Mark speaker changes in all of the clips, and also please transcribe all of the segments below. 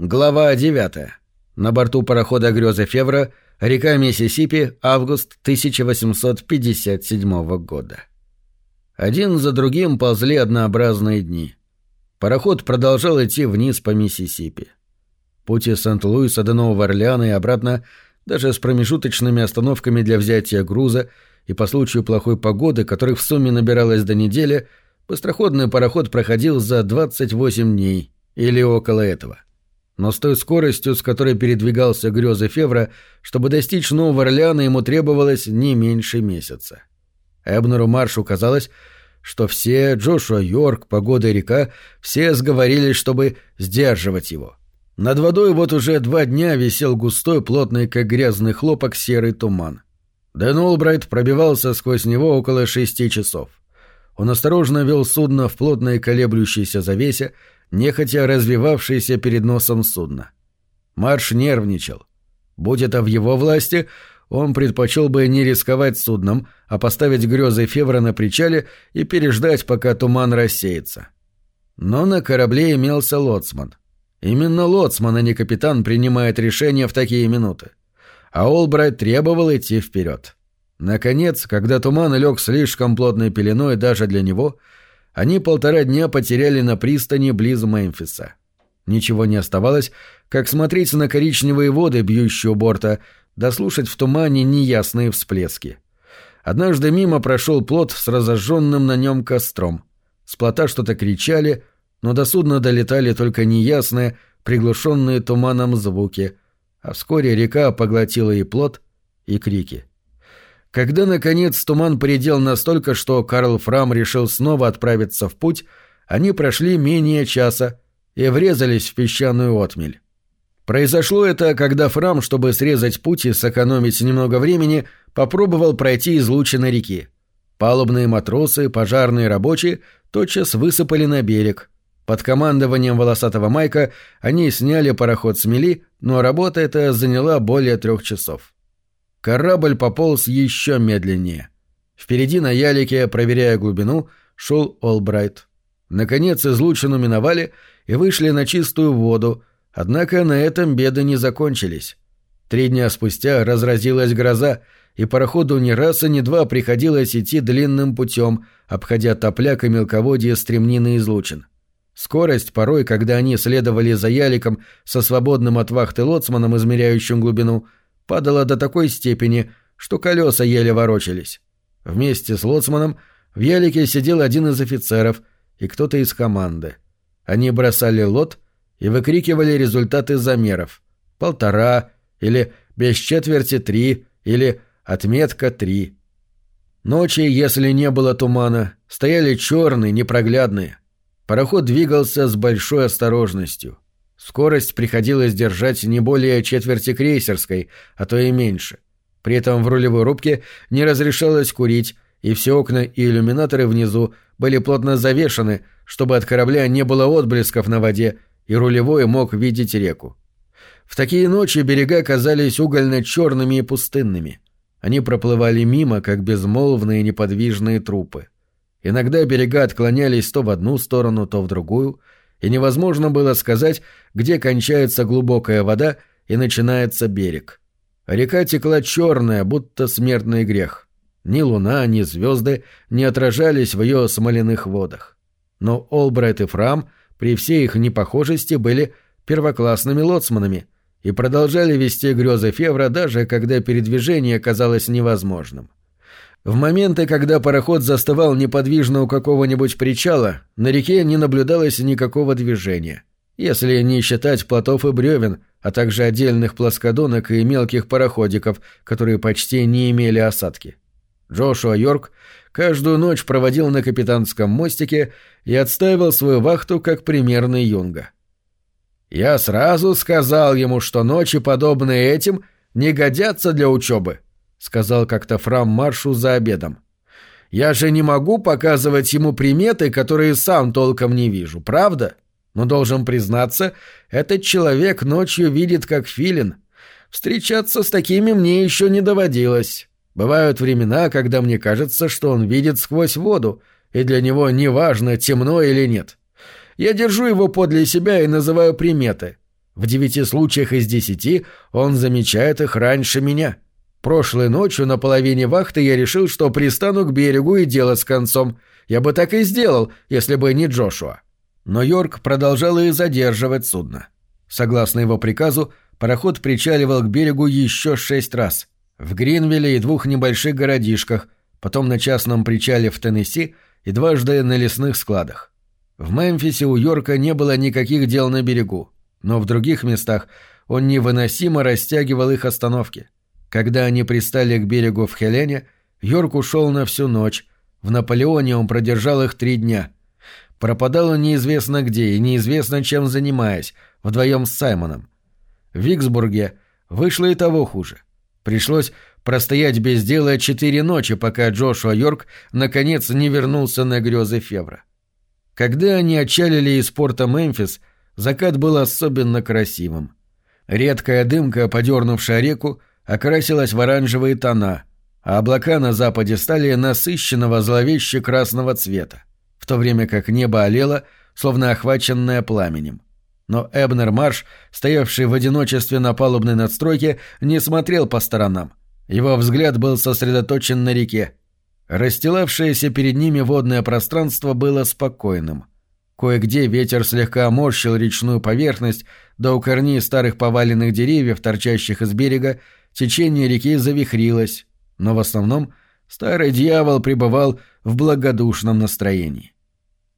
Speaker 1: Глава 9. На борту парохода «Грёза Февра», река Миссисипи, август 1857 года. Один за другим ползли однообразные дни. Пароход продолжал идти вниз по Миссисипи. Путь из Сент-Луиса до Нового Орлеана и обратно, даже с промежуточными остановками для взятия груза и по случаю плохой погоды, которых в сумме набиралось до недели, быстроходный пароход проходил за 28 дней или около этого но с той скоростью, с которой передвигался грезы Февра, чтобы достичь Нового Орлеана ему требовалось не меньше месяца. Эбнеру Маршу казалось, что все, Джошуа Йорк, Погода и река, все сговорились, чтобы сдерживать его. Над водой вот уже два дня висел густой, плотный, как грязный хлопок, серый туман. Дэн Олбрайт пробивался сквозь него около шести часов. Он осторожно вел судно в плотной колеблющейся завесе, нехотя развивавшееся перед носом судна. Марш нервничал. Будь это в его власти, он предпочел бы не рисковать судном, а поставить грезы Февра на причале и переждать, пока туман рассеется. Но на корабле имелся лоцман. Именно лоцман, а не капитан, принимает решения в такие минуты. А Олбрайт требовал идти вперед. Наконец, когда туман лег слишком плотной пеленой даже для него, — они полтора дня потеряли на пристани близ Мемфиса. Ничего не оставалось, как смотреть на коричневые воды, бьющие у борта, дослушать в тумане неясные всплески. Однажды мимо прошел плот с разожженным на нем костром. С плота что-то кричали, но до судна долетали только неясные, приглушенные туманом звуки, а вскоре река поглотила и плот, и крики. — когда, наконец, туман поредел настолько, что Карл Фрам решил снова отправиться в путь, они прошли менее часа и врезались в песчаную отмель. Произошло это, когда Фрам, чтобы срезать путь и сэкономить немного времени, попробовал пройти излучины реки. Палубные матросы, пожарные рабочие тотчас высыпали на берег. Под командованием волосатого Майка они сняли пароход с мели, но работа эта заняла более трех часов. Корабль пополз еще медленнее. Впереди на ялике, проверяя глубину, шел Олбрайт. Наконец излучину миновали и вышли на чистую воду, однако на этом беды не закончились. Три дня спустя разразилась гроза, и пароходу ни раз и ни два приходилось идти длинным путем, обходя топляк и мелководье стремнины излучин. Скорость, порой, когда они следовали за яликом со свободным от вахты лоцманом, измеряющим глубину, — падала до такой степени, что колеса еле ворочались. Вместе с лоцманом в ялике сидел один из офицеров и кто-то из команды. Они бросали лот и выкрикивали результаты замеров. Полтора или без четверти три или отметка три. Ночи, если не было тумана, стояли черные, непроглядные. Пароход двигался с большой осторожностью. Скорость приходилось держать не более четверти крейсерской, а то и меньше. При этом в рулевой рубке не разрешалось курить, и все окна и иллюминаторы внизу были плотно завешаны, чтобы от корабля не было отблесков на воде, и рулевой мог видеть реку. В такие ночи берега казались угольно-черными и пустынными. Они проплывали мимо, как безмолвные неподвижные трупы. Иногда берега отклонялись то в одну сторону, то в другую — и невозможно было сказать, где кончается глубокая вода и начинается берег. Река текла черная, будто смертный грех. Ни луна, ни звезды не отражались в ее смоляных водах. Но Олбрайт и Фрам, при всей их непохожести, были первоклассными лоцманами и продолжали вести грезы Февра даже когда передвижение казалось невозможным. В моменты, когда пароход застывал неподвижно у какого-нибудь причала, на реке не наблюдалось никакого движения. Если не считать плотов и бревен, а также отдельных плоскодонок и мелких пароходиков, которые почти не имели осадки. Джошуа Йорк каждую ночь проводил на капитанском мостике и отстаивал свою вахту как примерный юнга. «Я сразу сказал ему, что ночи, подобные этим, не годятся для учебы», сказал как-то Фрам Маршу за обедом. «Я же не могу показывать ему приметы, которые сам толком не вижу, правда? Но должен признаться, этот человек ночью видит как филин. Встречаться с такими мне еще не доводилось. Бывают времена, когда мне кажется, что он видит сквозь воду, и для него не важно, темно или нет. Я держу его подле себя и называю приметы. В девяти случаях из десяти он замечает их раньше меня. Прошлой ночью на половине вахты я решил, что пристану к берегу и дело с концом. Я бы так и сделал, если бы не Джошуа. Но Йорк продолжал и задерживать судно. Согласно его приказу, пароход причаливал к берегу еще шесть раз. В Гринвилле и двух небольших городишках, потом на частном причале в Теннесси и дважды на лесных складах. В Мемфисе у Йорка не было никаких дел на берегу, но в других местах он невыносимо растягивал их остановки. Когда они пристали к берегу в Хелене, Йорк ушел на всю ночь. В Наполеоне он продержал их три дня. Пропадал он неизвестно где и неизвестно чем занимаясь, вдвоем с Саймоном. В Виксбурге вышло и того хуже. Пришлось простоять без дела четыре ночи, пока Джошуа Йорк наконец не вернулся на грезы Февра. Когда они отчалили из порта Мемфис, закат был особенно красивым. Редкая дымка, подернувшая реку, окрасилась в оранжевые тона, а облака на западе стали насыщенного зловеще красного цвета, в то время как небо олело, словно охваченное пламенем. Но Эбнер Марш, стоявший в одиночестве на палубной надстройке, не смотрел по сторонам. Его взгляд был сосредоточен на реке. Расстилавшееся перед ними водное пространство было спокойным. Кое-где ветер слегка морщил речную поверхность, да у корней старых поваленных деревьев, торчащих из берега, течение реки завихрилось, но в основном старый дьявол пребывал в благодушном настроении.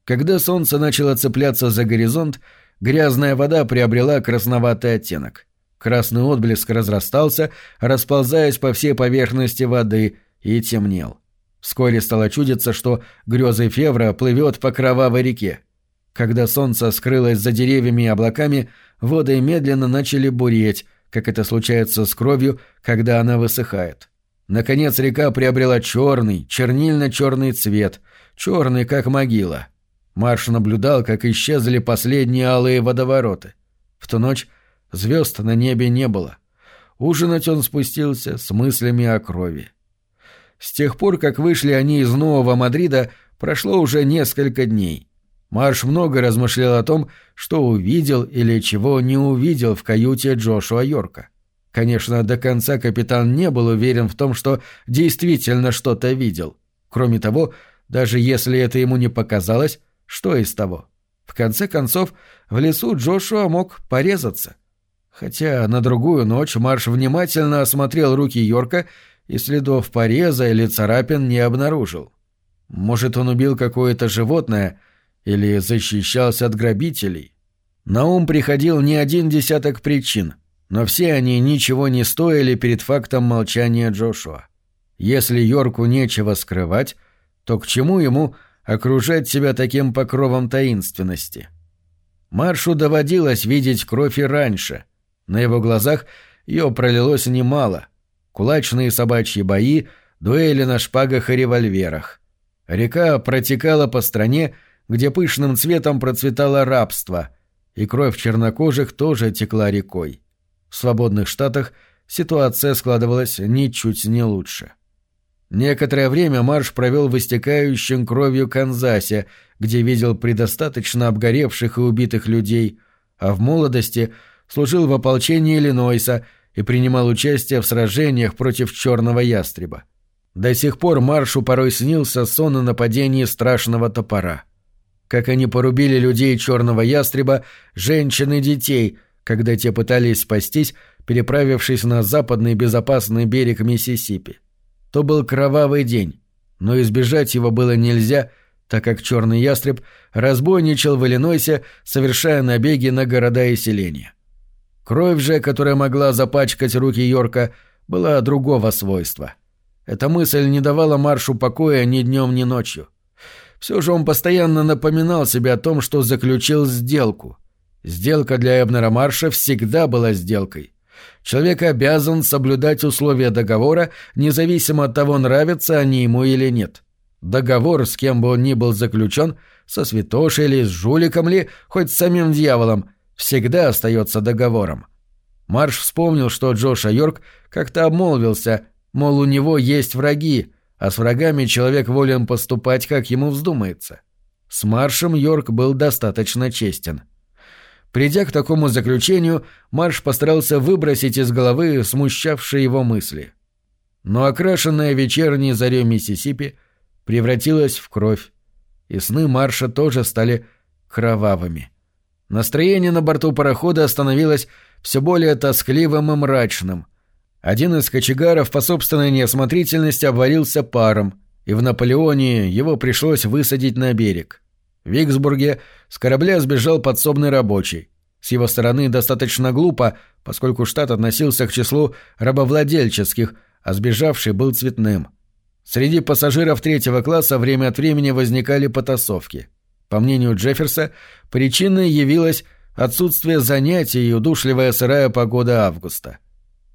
Speaker 1: Когда солнце начало цепляться за горизонт, грязная вода приобрела красноватый оттенок. Красный отблеск разрастался, расползаясь по всей поверхности воды, и темнел. Вскоре стало чудиться, что грезы Февра плывет по кровавой реке. Когда солнце скрылось за деревьями и облаками, воды медленно начали буреть, как это случается с кровью, когда она высыхает. Наконец река приобрела черный, чернильно-черный цвет, черный, как могила. Марш наблюдал, как исчезли последние алые водовороты. В ту ночь звезд на небе не было. Ужинать он спустился с мыслями о крови. С тех пор, как вышли они из Нового Мадрида, прошло уже несколько дней. Марш много размышлял о том, что увидел или чего не увидел в каюте Джошуа Йорка. Конечно, до конца капитан не был уверен в том, что действительно что-то видел. Кроме того, даже если это ему не показалось, что из того? В конце концов, в лесу Джошуа мог порезаться. Хотя на другую ночь Марш внимательно осмотрел руки Йорка и следов пореза или царапин не обнаружил. Может, он убил какое-то животное или защищался от грабителей? На ум приходил не один десяток причин, но все они ничего не стоили перед фактом молчания Джошуа. Если Йорку нечего скрывать, то к чему ему окружать себя таким покровом таинственности? Маршу доводилось видеть кровь и раньше. На его глазах ее пролилось немало — кулачные собачьи бои, дуэли на шпагах и револьверах. Река протекала по стране, где пышным цветом процветало рабство, и кровь чернокожих тоже текла рекой. В свободных штатах ситуация складывалась ничуть не лучше. Некоторое время Марш провел в истекающем кровью Канзасе, где видел предостаточно обгоревших и убитых людей, а в молодости служил в ополчении Иллинойса и принимал участие в сражениях против черного ястреба. До сих пор Маршу порой снился сон о нападении страшного топора. Как они порубили людей черного ястреба, женщин и детей, когда те пытались спастись, переправившись на западный безопасный берег Миссисипи. То был кровавый день, но избежать его было нельзя, так как черный ястреб разбойничал в Иллинойсе, совершая набеги на города и селения. Кровь же, которая могла запачкать руки Йорка, была другого свойства. Эта мысль не давала Маршу покоя ни днем, ни ночью. Все же он постоянно напоминал себе о том, что заключил сделку. Сделка для Эбнера Марша всегда была сделкой. Человек обязан соблюдать условия договора, независимо от того, нравятся они ему или нет. Договор, с кем бы он ни был заключен, со святошей или с жуликом ли, хоть с самим дьяволом, всегда остается договором. Марш вспомнил, что Джоша Йорк как-то обмолвился, мол, у него есть враги, а с врагами человек волен поступать, как ему вздумается. С Маршем Йорк был достаточно честен. Придя к такому заключению, Марш постарался выбросить из головы смущавшие его мысли. Но окрашенная вечерней зарей Миссисипи превратилась в кровь, и сны Марша тоже стали кровавыми. Настроение на борту парохода становилось все более тоскливым и мрачным. Один из кочегаров по собственной неосмотрительности обварился паром, и в Наполеоне его пришлось высадить на берег. В Виксбурге с корабля сбежал подсобный рабочий. С его стороны достаточно глупо, поскольку штат относился к числу рабовладельческих, а сбежавший был цветным. Среди пассажиров третьего класса время от времени возникали потасовки. По мнению Джефферса, причиной явилось отсутствие занятий и удушливая сырая погода августа.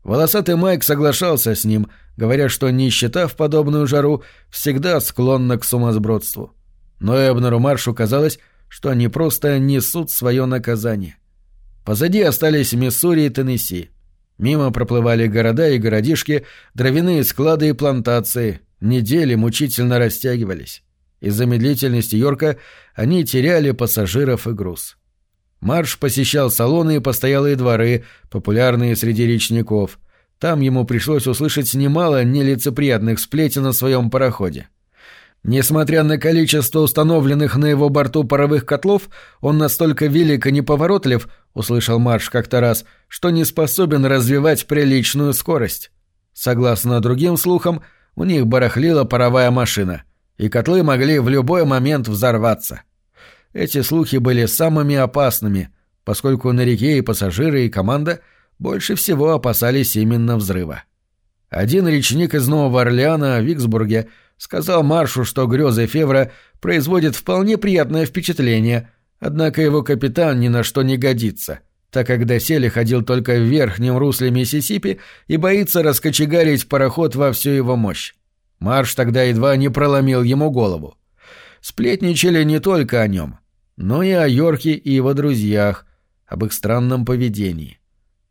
Speaker 1: Волосатый Майк соглашался с ним, говоря, что нищета в подобную жару всегда склонна к сумасбродству. Но Эбнеру Маршу казалось, что они просто несут свое наказание. Позади остались Миссури и Теннесси. Мимо проплывали города и городишки, дровяные склады и плантации. Недели мучительно растягивались. Из-за медлительности Йорка они теряли пассажиров и груз. Марш посещал салоны и постоялые дворы, популярные среди речников. Там ему пришлось услышать немало нелицеприятных сплетен о своем пароходе. Несмотря на количество установленных на его борту паровых котлов, он настолько велик и неповоротлив, услышал Марш как-то раз, что не способен развивать приличную скорость. Согласно другим слухам, у них барахлила паровая машина, и котлы могли в любой момент взорваться. Эти слухи были самыми опасными, поскольку на реке и пассажиры, и команда больше всего опасались именно взрыва. Один речник из Нового Орлеана в Виксбурге – Сказал Маршу, что грезы Февра производят вполне приятное впечатление, однако его капитан ни на что не годится, так как доселе ходил только в верхнем русле Миссисипи и боится раскочегарить пароход во всю его мощь. Марш тогда едва не проломил ему голову. Сплетничали не только о нем, но и о Йорке и его друзьях, об их странном поведении.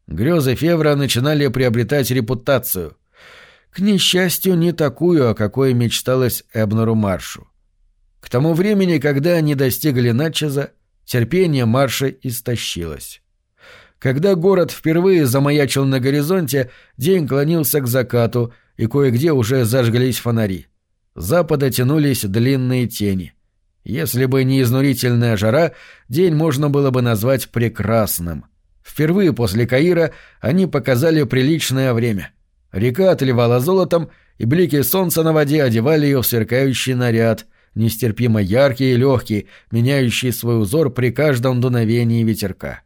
Speaker 1: Грезы Февра начинали приобретать репутацию. К несчастью, не такую, о какой мечталось Эбнеру Маршу. К тому времени, когда они достигли Натчеза, терпение Марша истощилось. Когда город впервые замаячил на горизонте, день клонился к закату, и кое-где уже зажглись фонари. С запада тянулись длинные тени. Если бы не изнурительная жара, день можно было бы назвать прекрасным. Впервые после Каира они показали приличное время — Река отливала золотом, и блики солнца на воде одевали ее в сверкающий наряд, нестерпимо яркий и легкий, меняющий свой узор при каждом дуновении ветерка.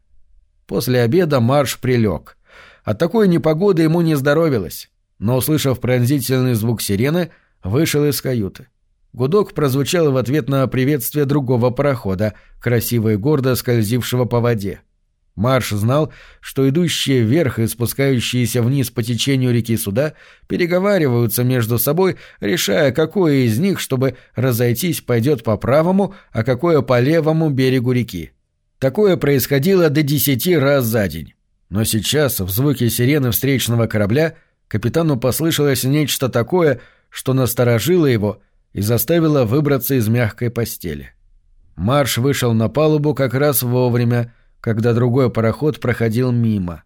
Speaker 1: После обеда марш прилег. От такой непогоды ему не здоровилось, но, услышав пронзительный звук сирены, вышел из каюты. Гудок прозвучал в ответ на приветствие другого парохода, красиво и гордо скользившего по воде. Марш знал, что идущие вверх и спускающиеся вниз по течению реки суда переговариваются между собой, решая, какое из них, чтобы разойтись, пойдет по правому, а какое по левому берегу реки. Такое происходило до десяти раз за день. Но сейчас, в звуке сирены встречного корабля, капитану послышалось нечто такое, что насторожило его и заставило выбраться из мягкой постели. Марш вышел на палубу как раз вовремя, когда другой пароход проходил мимо.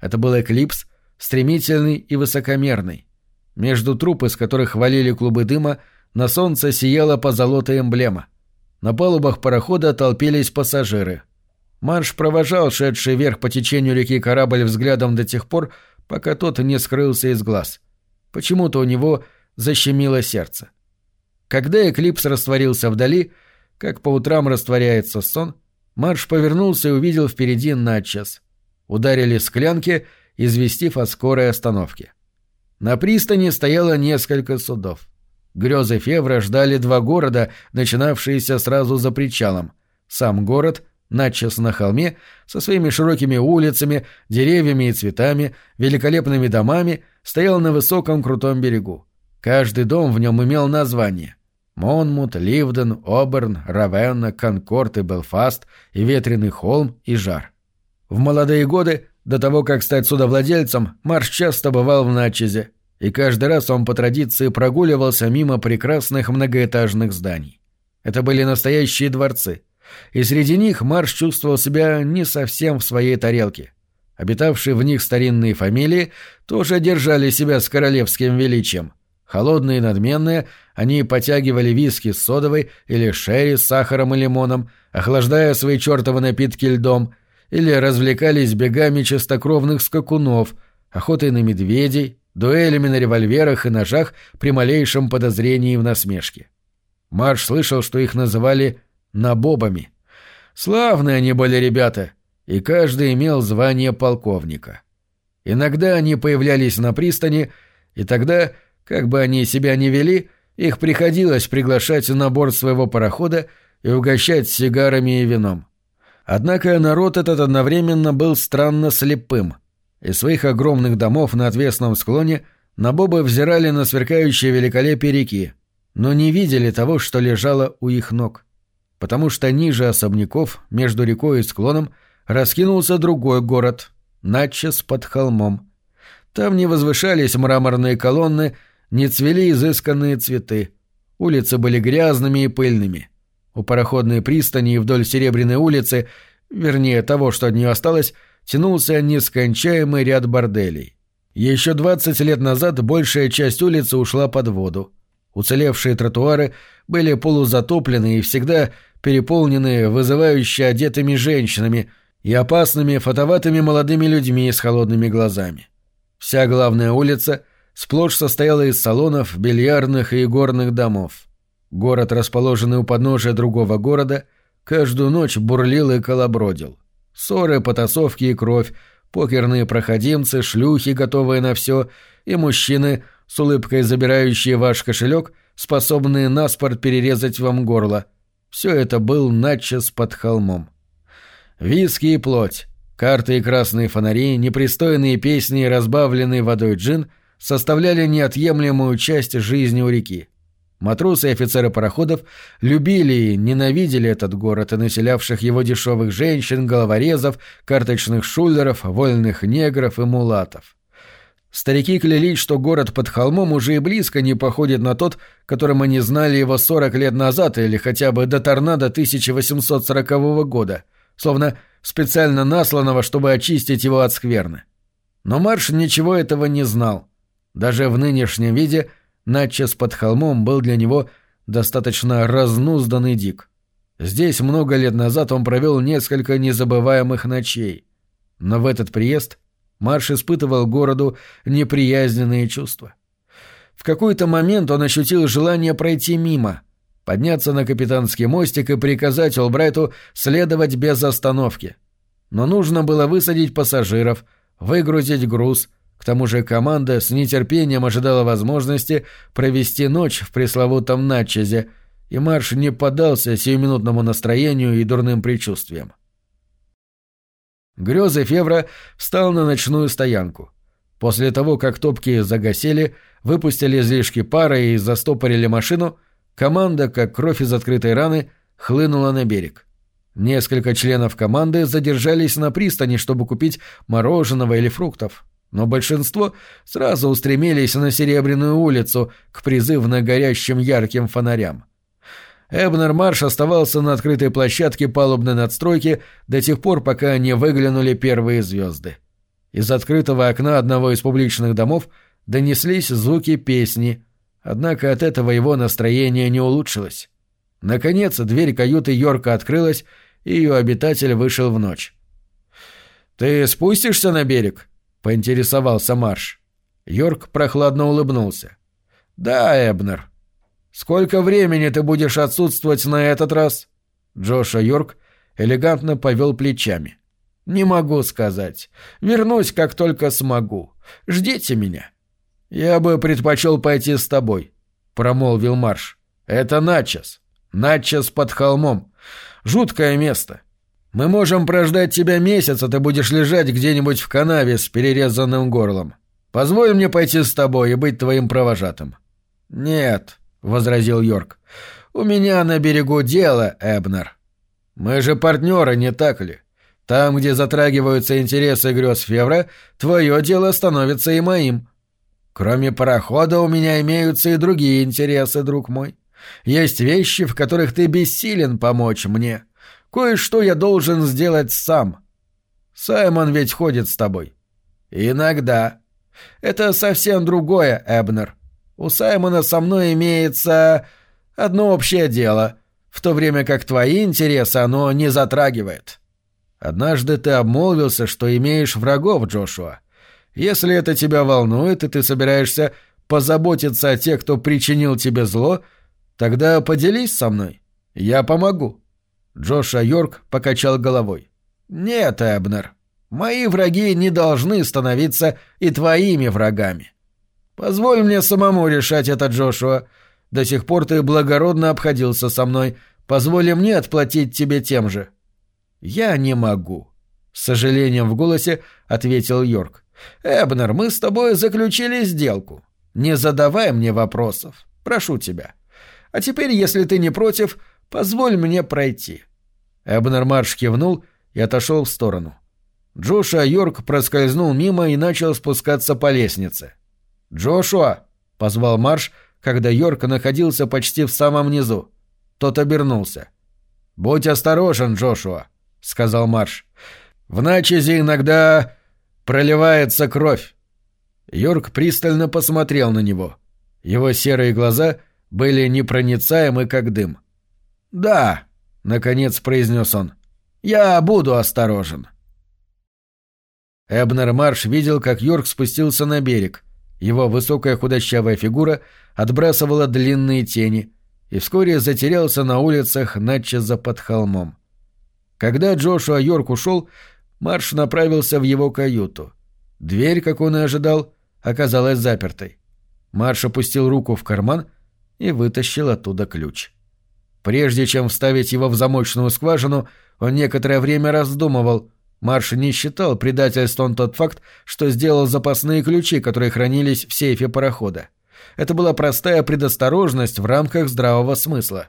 Speaker 1: Это был эклипс, стремительный и высокомерный. Между труп, из которых валили клубы дыма, на солнце сияла позолотая эмблема. На палубах парохода толпились пассажиры. Марш провожал шедший вверх по течению реки корабль взглядом до тех пор, пока тот не скрылся из глаз. Почему-то у него защемило сердце. Когда эклипс растворился вдали, как по утрам растворяется сон, Марш повернулся и увидел впереди Натчас. Ударили склянки, известив о скорой остановке. На пристани стояло несколько судов. Грезы Февра ждали два города, начинавшиеся сразу за причалом. Сам город, Натчас на холме, со своими широкими улицами, деревьями и цветами, великолепными домами, стоял на высоком крутом берегу. Каждый дом в нем имел название — Монмут, Ливден, Оберн, Равенна, Конкорд и Белфаст, и Ветреный холм, и Жар. В молодые годы, до того, как стать судовладельцем, Марш часто бывал в Натчезе, и каждый раз он по традиции прогуливался мимо прекрасных многоэтажных зданий. Это были настоящие дворцы. И среди них Марш чувствовал себя не совсем в своей тарелке. Обитавшие в них старинные фамилии тоже держали себя с королевским величием. Холодные и надменные, они потягивали виски с содовой или шерри с сахаром и лимоном, охлаждая свои чертовы напитки льдом, или развлекались бегами чистокровных скакунов, охотой на медведей, дуэлями на револьверах и ножах при малейшем подозрении в насмешке. Марш слышал, что их называли «набобами». Славные они были ребята, и каждый имел звание полковника. Иногда они появлялись на пристани, и тогда, как бы они себя ни вели, их приходилось приглашать на борт своего парохода и угощать сигарами и вином. Однако народ этот одновременно был странно слепым. Из своих огромных домов на отвесном склоне набобы взирали на сверкающее великолепие реки, но не видели того, что лежало у их ног. Потому что ниже особняков, между рекой и склоном, раскинулся другой город, начес под холмом. Там не возвышались мраморные колонны, не цвели изысканные цветы. Улицы были грязными и пыльными. У пароходной пристани и вдоль Серебряной улицы, вернее того, что от нее осталось, тянулся нескончаемый ряд борделей. Еще двадцать лет назад большая часть улицы ушла под воду. Уцелевшие тротуары были полузатоплены и всегда переполнены вызывающе одетыми женщинами и опасными фотоватыми молодыми людьми с холодными глазами. Вся главная улица сплошь состояла из салонов, бильярдных и горных домов. Город, расположенный у подножия другого города, каждую ночь бурлил и колобродил. Ссоры, потасовки и кровь, покерные проходимцы, шлюхи, готовые на все, и мужчины, с улыбкой забирающие ваш кошелек, способные наспорт перерезать вам горло. Все это был начес под холмом. Виски и плоть, карты и красные фонари, непристойные песни и разбавленный водой джин составляли неотъемлемую часть жизни у реки. Матросы и офицеры пароходов любили и ненавидели этот город и населявших его дешевых женщин, головорезов, карточных шулеров, вольных негров и мулатов. Старики клялись, что город под холмом уже и близко не походит на тот, которым они знали его 40 лет назад или хотя бы до торнадо 1840 года, словно специально насланного, чтобы очистить его от скверны. Но Марш ничего этого не знал. Даже в нынешнем виде – Натчас под холмом был для него достаточно разнузданный дик. Здесь много лет назад он провел несколько незабываемых ночей. Но в этот приезд Марш испытывал городу неприязненные чувства. В какой-то момент он ощутил желание пройти мимо, подняться на капитанский мостик и приказать Олбрайту следовать без остановки. Но нужно было высадить пассажиров, выгрузить груз — к тому же команда с нетерпением ожидала возможности провести ночь в пресловутом Натчезе, и марш не поддался сиюминутному настроению и дурным предчувствиям. Грёзы Февра встал на ночную стоянку. После того, как топки загасели, выпустили излишки пара и застопорили машину, команда, как кровь из открытой раны, хлынула на берег. Несколько членов команды задержались на пристани, чтобы купить мороженого или фруктов но большинство сразу устремились на Серебряную улицу к призывно горящим ярким фонарям. Эбнер Марш оставался на открытой площадке палубной надстройки до тех пор, пока не выглянули первые звезды. Из открытого окна одного из публичных домов донеслись звуки песни, однако от этого его настроение не улучшилось. Наконец дверь каюты Йорка открылась, и ее обитатель вышел в ночь. «Ты спустишься на берег?» — поинтересовался Марш. Йорк прохладно улыбнулся. «Да, Эбнер. Сколько времени ты будешь отсутствовать на этот раз?» Джоша Йорк элегантно повел плечами. «Не могу сказать. Вернусь, как только смогу. Ждите меня». «Я бы предпочел пойти с тобой», — промолвил Марш. «Это Начес. Начес под холмом. Жуткое место. Мы можем прождать тебя месяц, а ты будешь лежать где-нибудь в канаве с перерезанным горлом. Позволь мне пойти с тобой и быть твоим провожатым». «Нет», — возразил Йорк. «У меня на берегу дело, Эбнер. Мы же партнеры, не так ли? Там, где затрагиваются интересы грез Февра, твое дело становится и моим. Кроме парохода у меня имеются и другие интересы, друг мой. Есть вещи, в которых ты бессилен помочь мне. Кое-что я должен сделать сам. Саймон ведь ходит с тобой. Иногда. Это совсем другое, Эбнер. У Саймона со мной имеется одно общее дело, в то время как твои интересы оно не затрагивает. Однажды ты обмолвился, что имеешь врагов, Джошуа. Если это тебя волнует, и ты собираешься позаботиться о тех, кто причинил тебе зло, тогда поделись со мной. Я помогу. Джоша Йорк покачал головой. Нет, Эбнер, мои враги не должны становиться и твоими врагами. Позволь мне самому решать это, Джошуа. До сих пор ты благородно обходился со мной. Позволь мне отплатить тебе тем же. Я не могу. С сожалением в голосе ответил Йорк. Эбнер, мы с тобой заключили сделку. Не задавай мне вопросов. Прошу тебя. А теперь, если ты не против, позволь мне пройти. Эбнер кивнул и отошел в сторону. Джошуа Йорк проскользнул мимо и начал спускаться по лестнице. «Джошуа!» — позвал Марш, когда Йорк находился почти в самом низу. Тот обернулся. «Будь осторожен, Джошуа», — сказал Марш. «В Начезе иногда проливается кровь». Йорк пристально посмотрел на него. Его серые глаза были непроницаемы, как дым. «Да», — наконец произнес он, — «я буду осторожен». Эбнер Марш видел, как Йорк спустился на берег. Его высокая худощавая фигура отбрасывала длинные тени и вскоре затерялся на улицах Натчеза под холмом. Когда Джошуа Йорк ушел, Марш направился в его каюту. Дверь, как он и ожидал, оказалась запертой. Марш опустил руку в карман и вытащил оттуда ключ. Прежде чем вставить его в замочную скважину, он некоторое время раздумывал. Марш не считал предательством тот факт, что сделал запасные ключи, которые хранились в сейфе парохода. Это была простая предосторожность в рамках здравого смысла.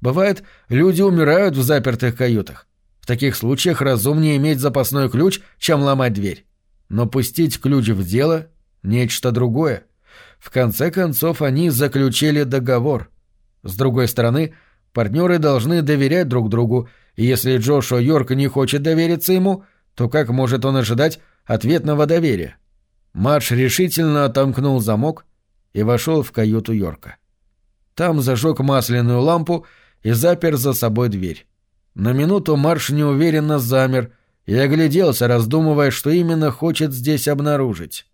Speaker 1: Бывает, люди умирают в запертых каютах. В таких случаях разумнее иметь запасной ключ, чем ломать дверь. Но пустить ключ в дело — нечто другое. В конце концов, они заключили договор. С другой стороны, партнеры должны доверять друг другу, и если Джошуа Йорк не хочет довериться ему, то как может он ожидать ответного доверия? Марш решительно отомкнул замок и вошел в каюту Йорка. Там зажег масляную лампу и запер за собой дверь. На минуту Марш неуверенно замер и огляделся, раздумывая, что именно хочет здесь обнаружить.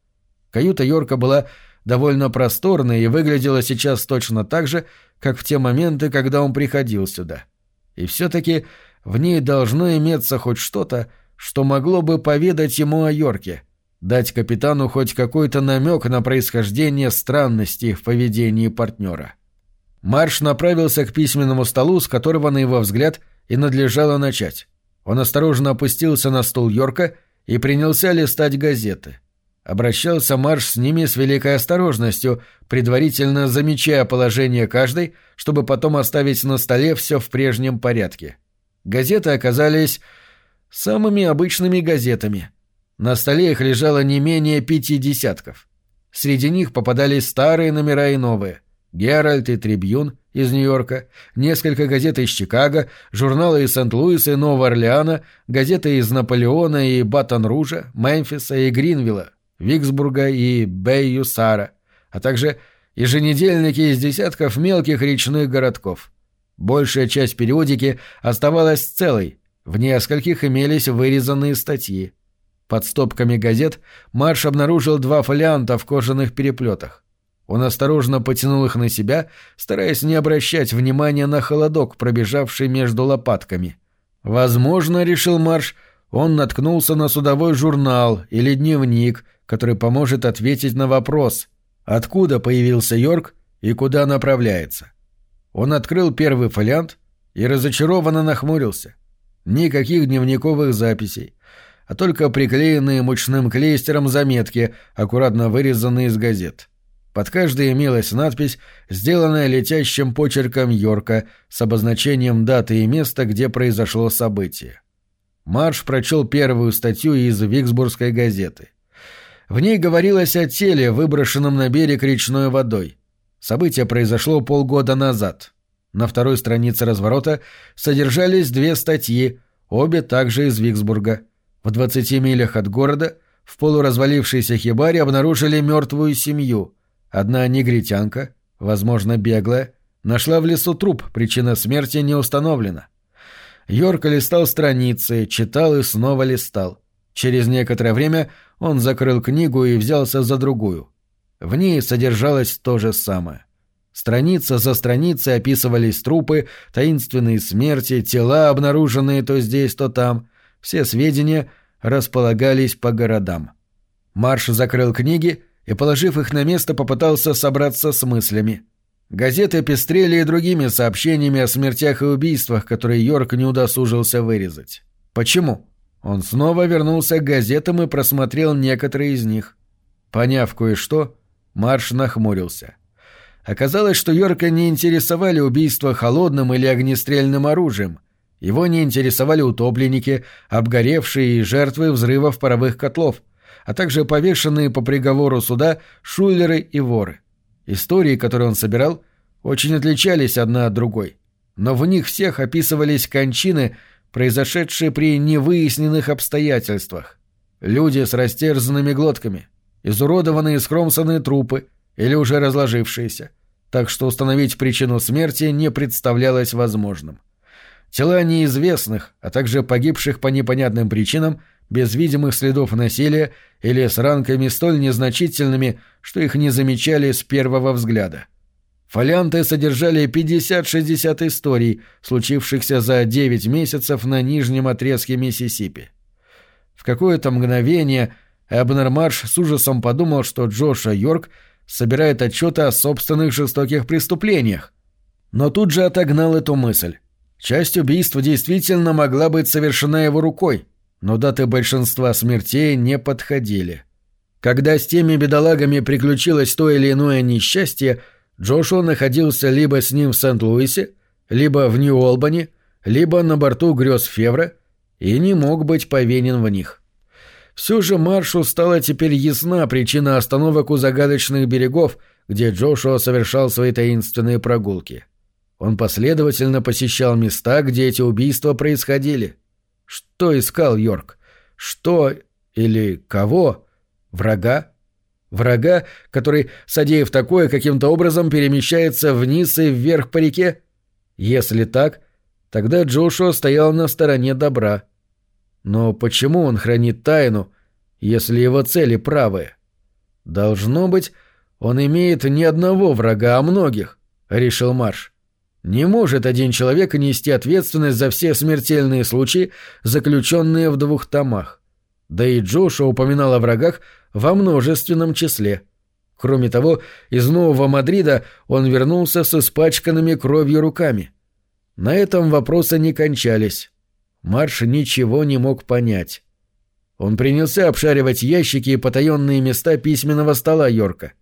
Speaker 1: Каюта Йорка была довольно просторной и выглядела сейчас точно так же, как в те моменты, когда он приходил сюда. И все-таки в ней должно иметься хоть что-то, что могло бы поведать ему о Йорке, дать капитану хоть какой-то намек на происхождение странностей в поведении партнера. Марш направился к письменному столу, с которого, на его взгляд, и надлежало начать. Он осторожно опустился на стул Йорка и принялся листать газеты. Обращался Марш с ними с великой осторожностью, предварительно замечая положение каждой, чтобы потом оставить на столе все в прежнем порядке. Газеты оказались самыми обычными газетами. На столе их лежало не менее пяти десятков. Среди них попадались старые номера и новые. «Геральт» и «Трибьюн», из Нью-Йорка, несколько газет из Чикаго, журналы из Сент-Луиса и Нового Орлеана, газеты из Наполеона и Батон-Ружа, Мемфиса и Гринвилла, Виксбурга и Бэй-Юсара, а также еженедельники из десятков мелких речных городков. Большая часть периодики оставалась целой, в нескольких имелись вырезанные статьи. Под стопками газет Марш обнаружил два фолианта в кожаных переплетах. Он осторожно потянул их на себя, стараясь не обращать внимания на холодок, пробежавший между лопатками. Возможно, решил Марш, он наткнулся на судовой журнал или дневник, который поможет ответить на вопрос, откуда появился Йорк и куда направляется. Он открыл первый фолиант и разочарованно нахмурился. Никаких дневниковых записей, а только приклеенные мучным клейстером заметки, аккуратно вырезанные из газет. Под каждой имелась надпись, сделанная летящим почерком Йорка с обозначением даты и места, где произошло событие. Марш прочел первую статью из Виксбургской газеты. В ней говорилось о теле, выброшенном на берег речной водой. Событие произошло полгода назад. На второй странице разворота содержались две статьи, обе также из Виксбурга. В 20 милях от города в полуразвалившейся хибаре обнаружили мертвую семью. Одна негритянка, возможно, беглая, нашла в лесу труп, причина смерти не установлена. Йорк листал страницы, читал и снова листал. Через некоторое время он закрыл книгу и взялся за другую. В ней содержалось то же самое. Страница за страницей описывались трупы, таинственные смерти, тела, обнаруженные то здесь, то там. Все сведения располагались по городам. Марш закрыл книги и, положив их на место, попытался собраться с мыслями. Газеты пестрели и другими сообщениями о смертях и убийствах, которые Йорк не удосужился вырезать. Почему? Он снова вернулся к газетам и просмотрел некоторые из них. Поняв кое-что, Марш нахмурился. Оказалось, что Йорка не интересовали убийства холодным или огнестрельным оружием. Его не интересовали утопленники, обгоревшие и жертвы взрывов паровых котлов, а также повешенные по приговору суда шулеры и воры. Истории, которые он собирал, очень отличались одна от другой, но в них всех описывались кончины, произошедшие при невыясненных обстоятельствах. Люди с растерзанными глотками, изуродованные и скромсанные трупы или уже разложившиеся, так что установить причину смерти не представлялось возможным. Тела неизвестных, а также погибших по непонятным причинам, без видимых следов насилия или с ранками столь незначительными, что их не замечали с первого взгляда. Фолианты содержали 50-60 историй, случившихся за 9 месяцев на нижнем отрезке Миссисипи. В какое-то мгновение Эбнер Марш с ужасом подумал, что Джоша Йорк собирает отчеты о собственных жестоких преступлениях. Но тут же отогнал эту мысль. Часть убийств действительно могла быть совершена его рукой, но даты большинства смертей не подходили. Когда с теми бедолагами приключилось то или иное несчастье, Джошуа находился либо с ним в Сент-Луисе, либо в Нью-Олбани, либо на борту грез Февра и не мог быть повинен в них. Все же Маршу стала теперь ясна причина остановок у загадочных берегов, где Джошуа совершал свои таинственные прогулки. Он последовательно посещал места, где эти убийства происходили. Что искал Йорк? Что или кого? Врага? Врага, который, содеяв такое, каким-то образом перемещается вниз и вверх по реке? Если так, тогда Джошуа стоял на стороне добра. Но почему он хранит тайну, если его цели правые? Должно быть, он имеет не одного врага, а многих, — решил Марш. Не может один человек нести ответственность за все смертельные случаи, заключенные в двух томах. Да и Джоша упоминал о врагах во множественном числе. Кроме того, из Нового Мадрида он вернулся с испачканными кровью руками. На этом вопросы не кончались. Марш ничего не мог понять. Он принялся обшаривать ящики и потаенные места письменного стола Йорка.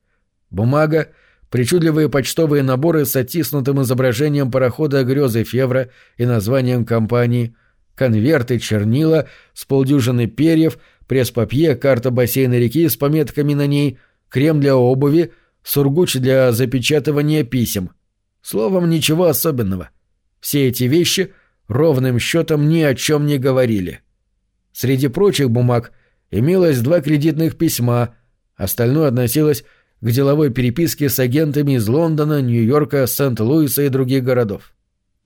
Speaker 1: Бумага, причудливые почтовые наборы с оттиснутым изображением парохода «Грезы Февра» и названием компании, конверты, чернила, с полдюжины перьев, пресс-папье, карта бассейна реки с пометками на ней, крем для обуви, сургуч для запечатывания писем. Словом, ничего особенного. Все эти вещи ровным счетом ни о чем не говорили. Среди прочих бумаг имелось два кредитных письма, остальное относилось к деловой переписке с агентами из Лондона, Нью-Йорка, Сент-Луиса и других городов.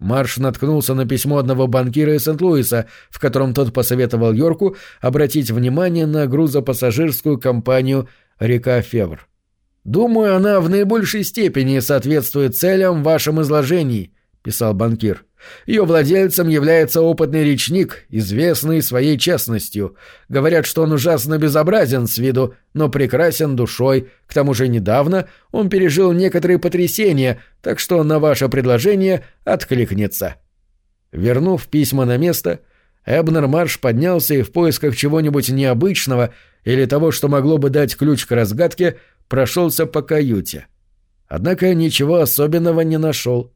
Speaker 1: Марш наткнулся на письмо одного банкира из Сент-Луиса, в котором тот посоветовал Йорку обратить внимание на грузопассажирскую компанию «Река Февр». «Думаю, она в наибольшей степени соответствует целям в вашем изложении», — писал банкир. Ее владельцем является опытный речник, известный своей честностью. Говорят, что он ужасно безобразен с виду, но прекрасен душой. К тому же недавно он пережил некоторые потрясения, так что на ваше предложение откликнется. Вернув письма на место, Эбнер Марш поднялся и в поисках чего-нибудь необычного или того, что могло бы дать ключ к разгадке, прошелся по каюте. Однако ничего особенного не нашел.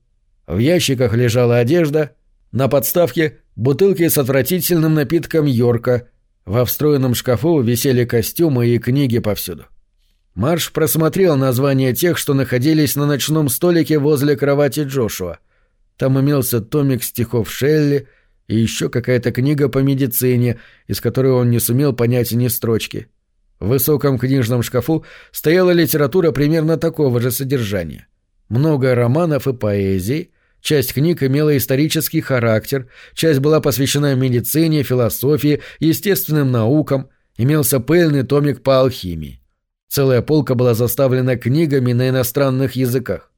Speaker 1: В ящиках лежала одежда, на подставке бутылки с отвратительным напитком Йорка, во встроенном шкафу висели костюмы и книги повсюду. Марш просмотрел названия тех, что находились на ночном столике возле кровати Джошуа. Там имелся томик стихов Шелли и еще какая-то книга по медицине, из которой он не сумел понять ни строчки. В высоком книжном шкафу стояла литература примерно такого же содержания. Много романов и поэзии, часть книг имела исторический характер, часть была посвящена медицине, философии, естественным наукам, имелся пыльный томик по алхимии. Целая полка была заставлена книгами на иностранных языках.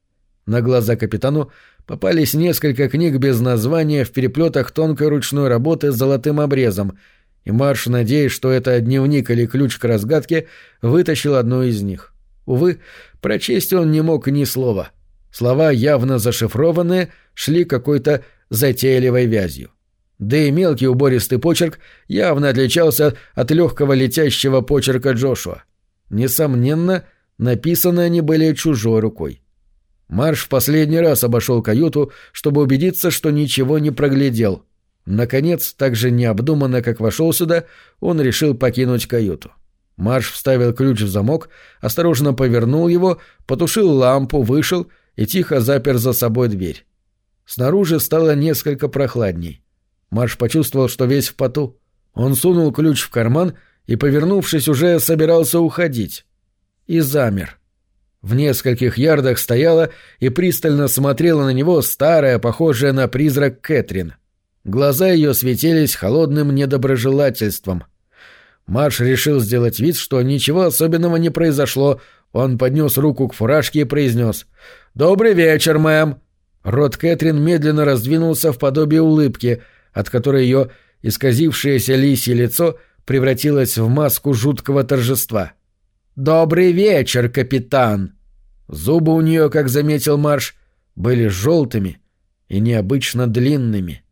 Speaker 1: На глаза капитану попались несколько книг без названия в переплетах тонкой ручной работы с золотым обрезом, и Марш, надеясь, что это дневник или ключ к разгадке, вытащил одну из них. Увы, прочесть он не мог ни слова. Слова, явно зашифрованные, шли какой-то затейливой вязью. Да и мелкий убористый почерк явно отличался от легкого летящего почерка Джошуа. Несомненно, написаны они были чужой рукой. Марш в последний раз обошел каюту, чтобы убедиться, что ничего не проглядел. Наконец, так же необдуманно, как вошел сюда, он решил покинуть каюту. Марш вставил ключ в замок, осторожно повернул его, потушил лампу, вышел и тихо запер за собой дверь. Снаружи стало несколько прохладней. Марш почувствовал, что весь в поту. Он сунул ключ в карман и, повернувшись, уже собирался уходить. И замер. В нескольких ярдах стояла и пристально смотрела на него старая, похожая на призрак Кэтрин. Глаза ее светились холодным недоброжелательством. Марш решил сделать вид, что ничего особенного не произошло. Он поднес руку к фуражке и произнес «Добрый вечер, мэм!» Рот Кэтрин медленно раздвинулся в подобие улыбки, от которой ее исказившееся лисье лицо превратилось в маску жуткого торжества. «Добрый вечер, капитан!» Зубы у нее, как заметил Марш, были желтыми и необычно длинными.